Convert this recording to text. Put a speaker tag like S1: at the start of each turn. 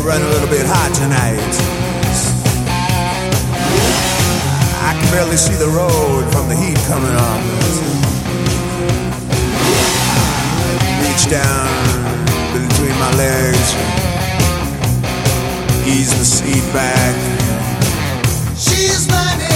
S1: we ran a little bit hot tonight. I can barely see the road from the heat coming off. Reach down between my legs, ease the seat back. She's mine.